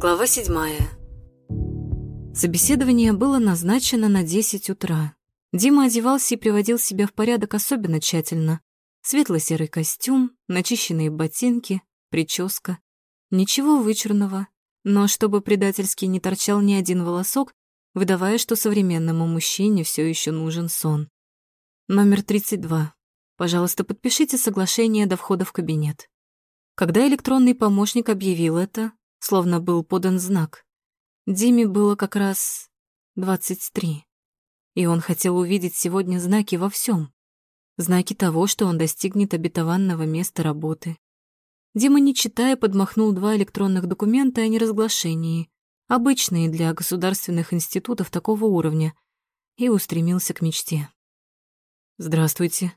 Глава седьмая. Собеседование было назначено на 10 утра. Дима одевался и приводил себя в порядок особенно тщательно. Светло-серый костюм, начищенные ботинки, прическа. Ничего вычурного, но чтобы предательски не торчал ни один волосок, выдавая, что современному мужчине все еще нужен сон. Номер 32. Пожалуйста, подпишите соглашение до входа в кабинет. Когда электронный помощник объявил это, словно был подан знак, Диме было как раз 23. И он хотел увидеть сегодня знаки во всем. Знаки того, что он достигнет обетованного места работы. Дима, не читая, подмахнул два электронных документа о неразглашении, обычные для государственных институтов такого уровня, и устремился к мечте. «Здравствуйте».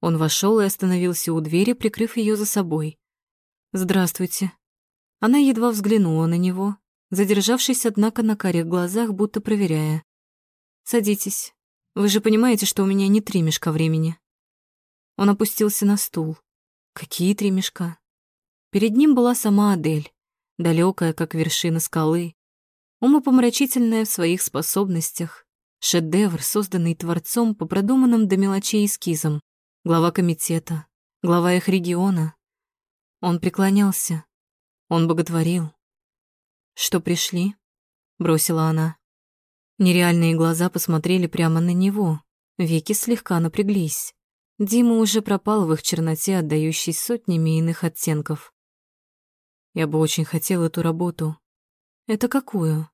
Он вошел и остановился у двери, прикрыв ее за собой. «Здравствуйте». Она едва взглянула на него, задержавшись, однако, на карих глазах, будто проверяя. «Садитесь. Вы же понимаете, что у меня не три мешка времени». Он опустился на стул. Какие три мешка? Перед ним была сама Адель, далекая, как вершина скалы, умопомрачительная в своих способностях, шедевр, созданный Творцом по продуманным до мелочей эскизам, глава комитета, глава их региона. Он преклонялся, он боготворил. «Что пришли?» — бросила она. Нереальные глаза посмотрели прямо на него, веки слегка напряглись. Дима уже пропал в их черноте, отдающей сотнями иных оттенков. «Я бы очень хотел эту работу», «Это какую?»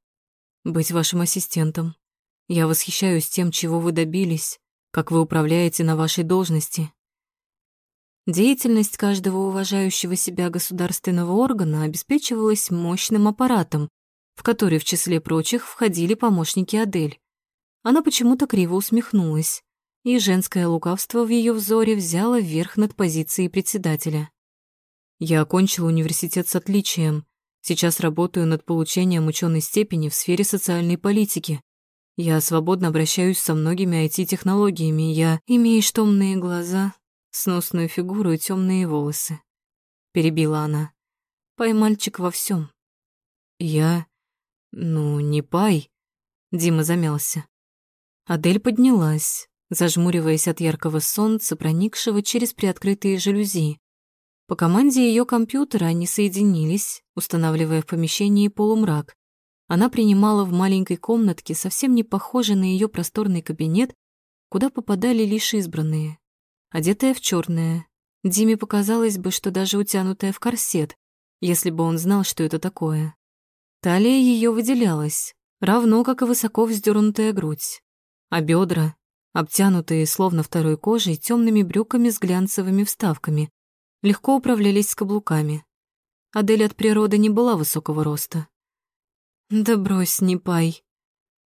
«Быть вашим ассистентом. Я восхищаюсь тем, чего вы добились, как вы управляете на вашей должности». Деятельность каждого уважающего себя государственного органа обеспечивалась мощным аппаратом, в который в числе прочих входили помощники Адель. Она почему-то криво усмехнулась, и женское лукавство в ее взоре взяло верх над позицией председателя. «Я окончил университет с отличием Сейчас работаю над получением ученой степени в сфере социальной политики. Я свободно обращаюсь со многими IT-технологиями. Я имею томные глаза, сносную фигуру и темные волосы. Перебила она. Пай мальчик во всем. Я... Ну, не пай. Дима замялся. Адель поднялась, зажмуриваясь от яркого солнца, проникшего через приоткрытые жалюзи. По команде ее компьютера они соединились, устанавливая в помещении полумрак. Она принимала в маленькой комнатке, совсем не похожей на ее просторный кабинет, куда попадали лишь избранные. Одетая в черное, Диме показалось бы, что даже утянутая в корсет, если бы он знал, что это такое. Талия ее выделялась, равно как и высоко вздернутая грудь, а бедра, обтянутые словно второй кожей темными брюками с глянцевыми вставками, легко управлялись с каблуками. Адель от природы не была высокого роста. «Да брось, не пай».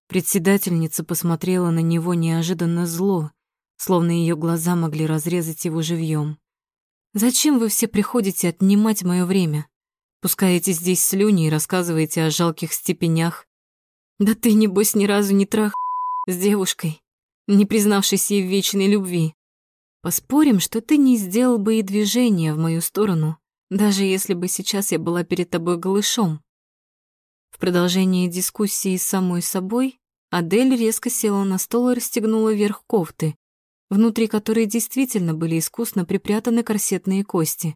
Председательница посмотрела на него неожиданно зло, словно ее глаза могли разрезать его живьем. «Зачем вы все приходите отнимать мое время? Пускаете здесь слюни и рассказываете о жалких степенях. Да ты, небось, ни разу не трах с девушкой, не признавшись ей в вечной любви. Поспорим, что ты не сделал бы и движения в мою сторону, даже если бы сейчас я была перед тобой голышом. В продолжении дискуссии с самой собой Адель резко села на стол и расстегнула верх кофты, внутри которой действительно были искусно припрятаны корсетные кости.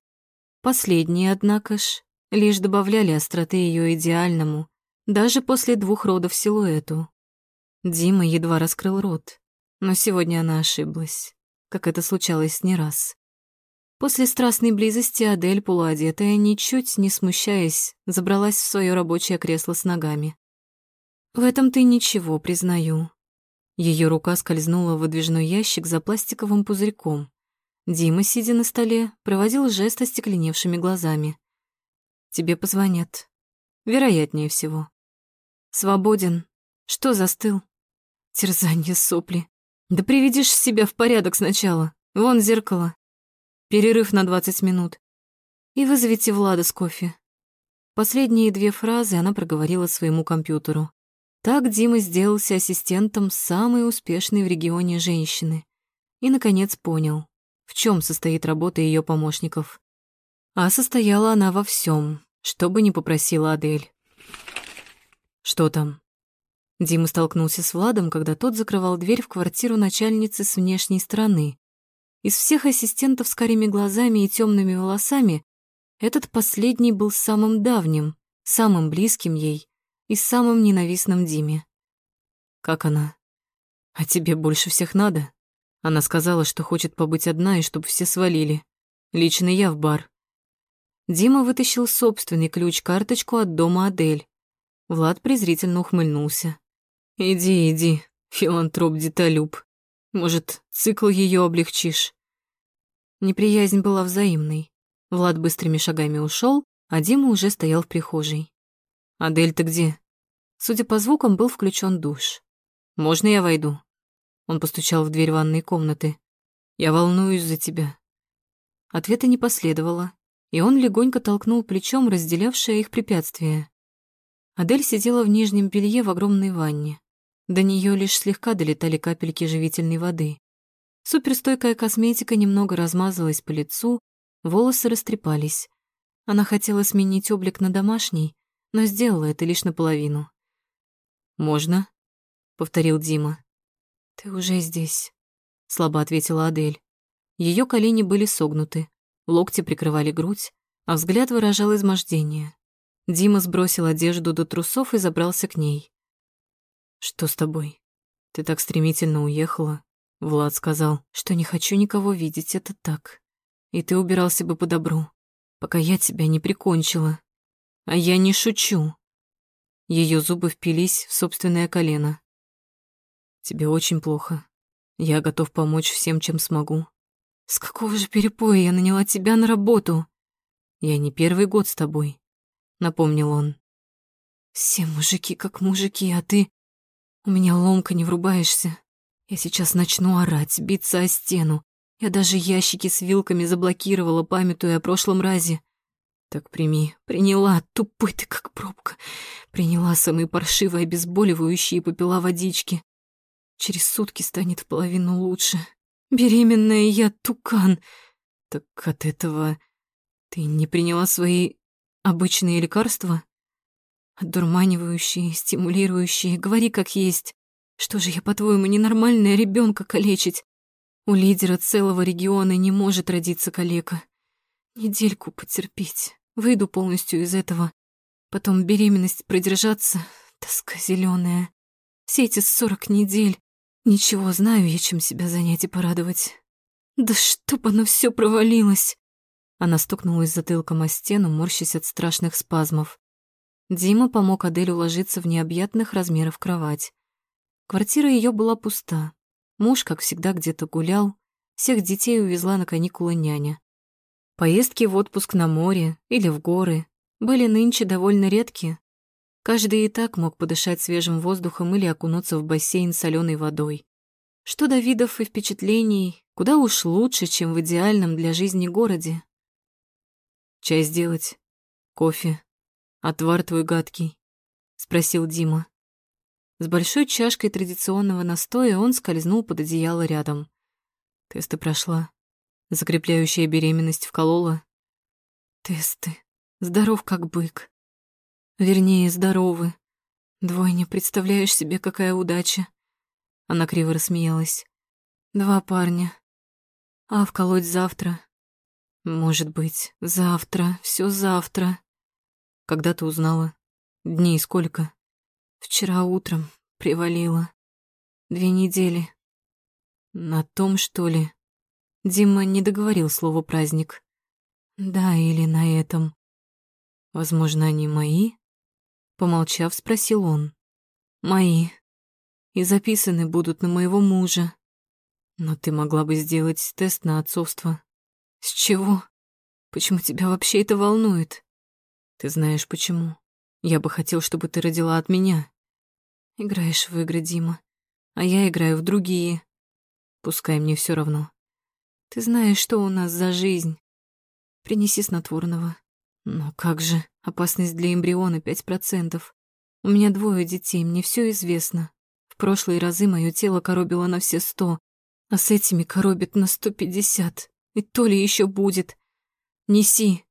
Последние, однако ж, лишь добавляли остроты ее идеальному, даже после двух родов силуэту. Дима едва раскрыл рот, но сегодня она ошиблась как это случалось не раз. После страстной близости Адель, полуодетая, ничуть не смущаясь, забралась в свое рабочее кресло с ногами. «В этом ты ничего, признаю». Ее рука скользнула в выдвижной ящик за пластиковым пузырьком. Дима, сидя на столе, проводил жест остекленевшими глазами. «Тебе позвонят. Вероятнее всего». «Свободен. Что застыл?» Терзание сопли. Да приведешь себя в порядок сначала. Вон зеркало. Перерыв на 20 минут. И вызовите Влада с кофе. Последние две фразы она проговорила своему компьютеру. Так Дима сделался ассистентом самой успешной в регионе женщины. И, наконец, понял, в чем состоит работа ее помощников. А состояла она во всем, что бы ни попросила Адель. Что там? Дима столкнулся с Владом, когда тот закрывал дверь в квартиру начальницы с внешней стороны. Из всех ассистентов с карими глазами и темными волосами этот последний был самым давним, самым близким ей и самым ненавистным Диме. «Как она?» «А тебе больше всех надо?» Она сказала, что хочет побыть одна и чтобы все свалили. Лично я в бар. Дима вытащил собственный ключ-карточку от дома Адель. Влад презрительно ухмыльнулся. «Иди, иди, филантроп-деталюб. Может, цикл ее облегчишь?» Неприязнь была взаимной. Влад быстрыми шагами ушел, а Дима уже стоял в прихожей. «Адель, ты где?» Судя по звукам, был включен душ. «Можно я войду?» Он постучал в дверь ванной комнаты. «Я волнуюсь за тебя». Ответа не последовало, и он легонько толкнул плечом разделявшее их препятствие. Адель сидела в нижнем белье в огромной ванне. До нее лишь слегка долетали капельки живительной воды. Суперстойкая косметика немного размазалась по лицу, волосы растрепались. Она хотела сменить облик на домашний, но сделала это лишь наполовину. «Можно?» — повторил Дима. «Ты уже здесь», — слабо ответила Адель. Ее колени были согнуты, локти прикрывали грудь, а взгляд выражал измождение. Дима сбросил одежду до трусов и забрался к ней. «Что с тобой? Ты так стремительно уехала?» Влад сказал, что не хочу никого видеть, это так. И ты убирался бы по добру, пока я тебя не прикончила. А я не шучу. Ее зубы впились в собственное колено. Тебе очень плохо. Я готов помочь всем, чем смогу. С какого же перепоя я наняла тебя на работу? Я не первый год с тобой, напомнил он. Все мужики как мужики, а ты... У меня ломка не врубаешься. Я сейчас начну орать, биться о стену. Я даже ящики с вилками заблокировала, памятуя о прошлом разе. Так прими. Приняла, тупой ты как пробка. Приняла самые паршивые обезболивающие и попила водички. Через сутки станет в половину лучше. Беременная я тукан. Так от этого ты не приняла свои обычные лекарства? Одурманивающие, стимулирующие, говори как есть. Что же я, по-твоему, ненормальная ребенка калечить? У лидера целого региона не может родиться калека. Недельку потерпеть, выйду полностью из этого. Потом беременность продержаться, тоска зеленая. Все эти сорок недель Ничего, знаю я, чем себя занять и порадовать. Да чтоб оно все провалилось! Она стукнулась затылком о стену, морщась от страшных спазмов. Дима помог Адель уложиться в необъятных размеров кровать. Квартира ее была пуста. Муж, как всегда, где-то гулял. Всех детей увезла на каникулы няня. Поездки в отпуск на море или в горы были нынче довольно редки, Каждый и так мог подышать свежим воздухом или окунуться в бассейн с соленой водой. Что до видов и впечатлений, куда уж лучше, чем в идеальном для жизни городе. «Чай сделать? Кофе? Отвар твой гадкий?» — спросил Дима. С большой чашкой традиционного настоя он скользнул под одеяло рядом. Тесты прошла. Закрепляющая беременность вколола. Тесты. Здоров как бык. Вернее, здоровы. Двойня, представляешь себе, какая удача. Она криво рассмеялась. Два парня. А вколоть завтра? Может быть, завтра, все завтра. Когда ты узнала? Дней сколько? Вчера утром привалила. Две недели. На том, что ли? Дима не договорил слово «праздник». Да, или на этом. Возможно, они мои? Помолчав, спросил он. «Мои. И записаны будут на моего мужа. Но ты могла бы сделать тест на отцовство. С чего? Почему тебя вообще это волнует? Ты знаешь почему. Я бы хотел, чтобы ты родила от меня. Играешь в игры, Дима, а я играю в другие. Пускай мне все равно. Ты знаешь, что у нас за жизнь. Принеси снотворного. Но как же, опасность для эмбриона пять процентов. У меня двое детей, мне все известно. В прошлые разы мое тело коробило на все сто, а с этими коробит на сто пятьдесят. И то ли еще будет. Неси.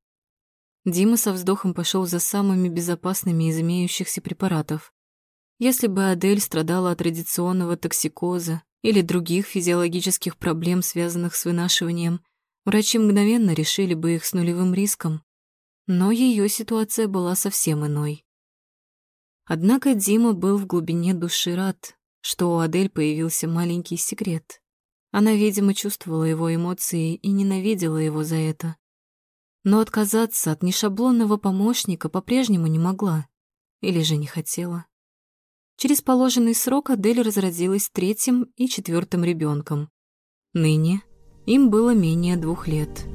Дима со вздохом пошел за самыми безопасными из имеющихся препаратов. Если бы Адель страдала от традиционного токсикоза или других физиологических проблем, связанных с вынашиванием, врачи мгновенно решили бы их с нулевым риском. Но ее ситуация была совсем иной. Однако Дима был в глубине души рад, что у Адель появился маленький секрет. Она, видимо, чувствовала его эмоции и ненавидела его за это. Но отказаться от нешаблонного помощника по-прежнему не могла. Или же не хотела. Через положенный срок Адель разродилась третьим и четвертым ребенком. Ныне им было менее двух лет.